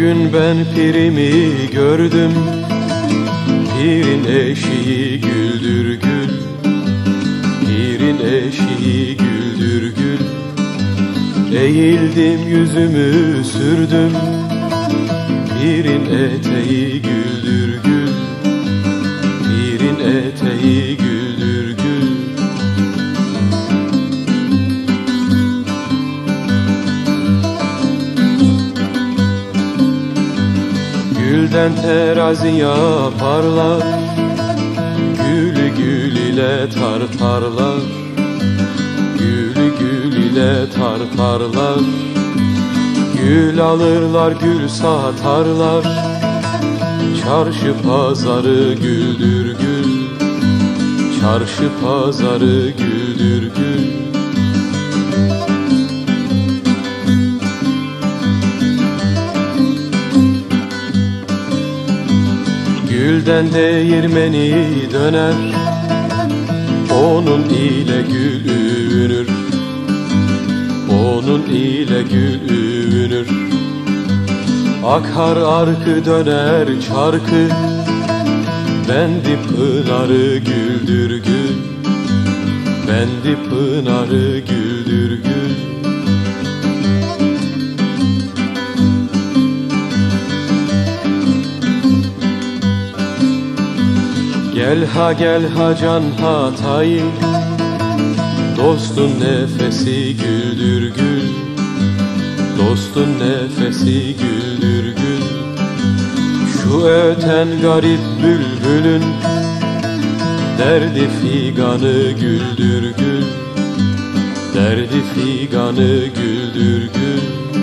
gün ben pirimi gördüm. Pirin eşiği güldür gül. Pirin eşiği güldür gül. Eğildim yüzümü sürdüm. Pirin eteği güldür gül. Pirin eteği güldür Gülden terazi yaparlar. Gülü gül ile tartarlar. Gülü gül ile tartarlar. Gül alırlar gül satarlar. Çarşı pazarı güldür gül. Çarşı pazarı güldür gül Gülden değirmeni döner. Onun ile gül övünür Onun ile gül övünür Akar arkı döner çarkı. Bendi pınarı güldür gül. Bendi pınarı güldür gül Gel ha gel ha can hatayı Dostun nefesi güldür gül. Dostun nefesi güldür gül. Şu öten garip bülbülün Derdi figanı güldür gül. Derdi figanı güldür gül